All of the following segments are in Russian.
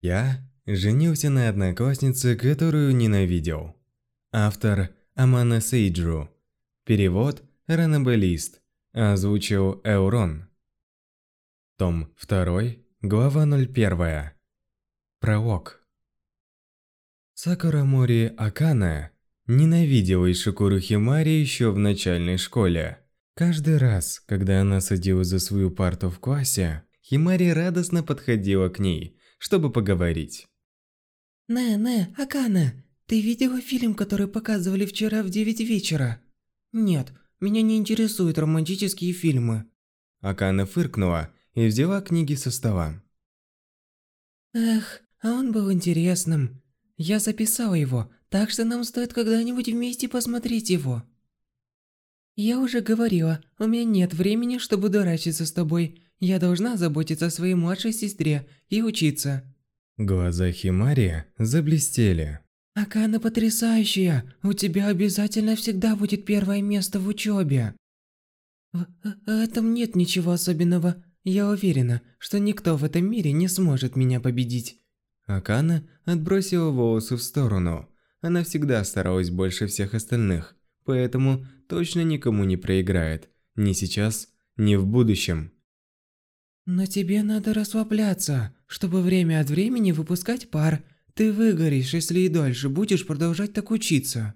Я женился на однокласснице, которую ненавидел. Автор Амана Сейджу. Перевод Ранабелист. Озвучил Эурон. Том 2, глава 01. Пролог. Сакурамори Акана ненавидела Ишикуру Химари еще в начальной школе. Каждый раз, когда она садилась за свою парту в классе, Химари радостно подходила к ней, чтобы поговорить. «Не-не, Акана, ты видела фильм, который показывали вчера в 9 вечера?» «Нет, меня не интересуют романтические фильмы». Акана фыркнула и взяла книги со стола. «Эх, а он был интересным. Я записала его, так что нам стоит когда-нибудь вместе посмотреть его». «Я уже говорила, у меня нет времени, чтобы дурачиться с тобой. Я должна заботиться о своей младшей сестре и учиться». Глаза Химари заблестели. «Акана потрясающая! У тебя обязательно всегда будет первое место в учебе!» «В этом нет ничего особенного. Я уверена, что никто в этом мире не сможет меня победить». Акана отбросила волосы в сторону. Она всегда старалась больше всех остальных, поэтому точно никому не проиграет. Ни сейчас, ни в будущем. Но тебе надо расслабляться, чтобы время от времени выпускать пар. Ты выгоришь, если и дальше будешь продолжать так учиться.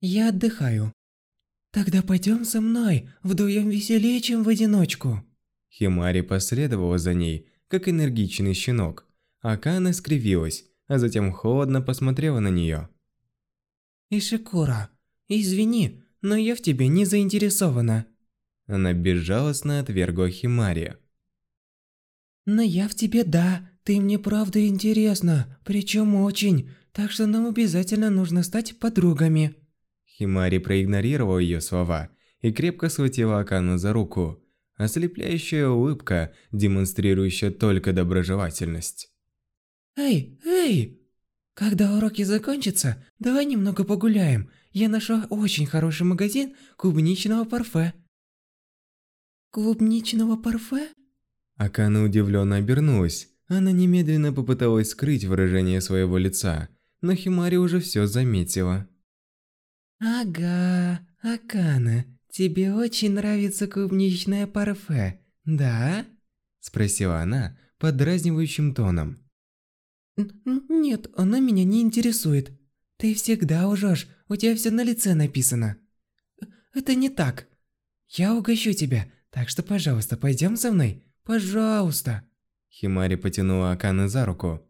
Я отдыхаю. Тогда пойдем со мной, вдвоем веселее, чем в одиночку. Химари последовала за ней, как энергичный щенок. Акана скривилась, а затем холодно посмотрела на нее. Ишикура, извини, но я в тебе не заинтересована. Она безжалостно отвергла Химари. «Но я в тебе да, ты мне правда интересна, причем очень, так что нам обязательно нужно стать подругами». Химари проигнорировал ее слова и крепко схватила Акану за руку. Ослепляющая улыбка, демонстрирующая только доброжелательность. «Эй, эй! Когда уроки закончатся, давай немного погуляем. Я нашла очень хороший магазин клубничного парфе». «Клубничного парфе?» Акана удивленно обернулась. Она немедленно попыталась скрыть выражение своего лица, но Химари уже все заметила. «Ага, Акана, тебе очень нравится клубничное парфе, да?» Спросила она подразнивающим тоном. «Нет, оно меня не интересует. Ты всегда лжешь, у тебя все на лице написано. Это не так. Я угощу тебя, так что, пожалуйста, пойдем со мной. Пожалуйста. Химари потянула Акана за руку.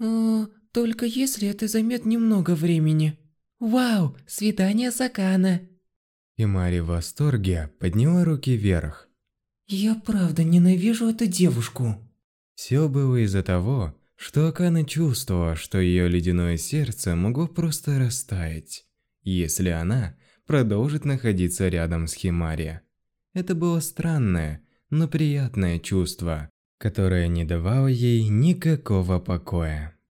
О, только если это займет немного времени. Вау, свидание с Акана. Химари в восторге подняла руки вверх. Я правда ненавижу эту девушку. Все было из-за того, что Акана чувствовала, что ее ледяное сердце могло просто растаять, если она продолжит находиться рядом с Химари. Это было странное, но приятное чувство, которое не давало ей никакого покоя.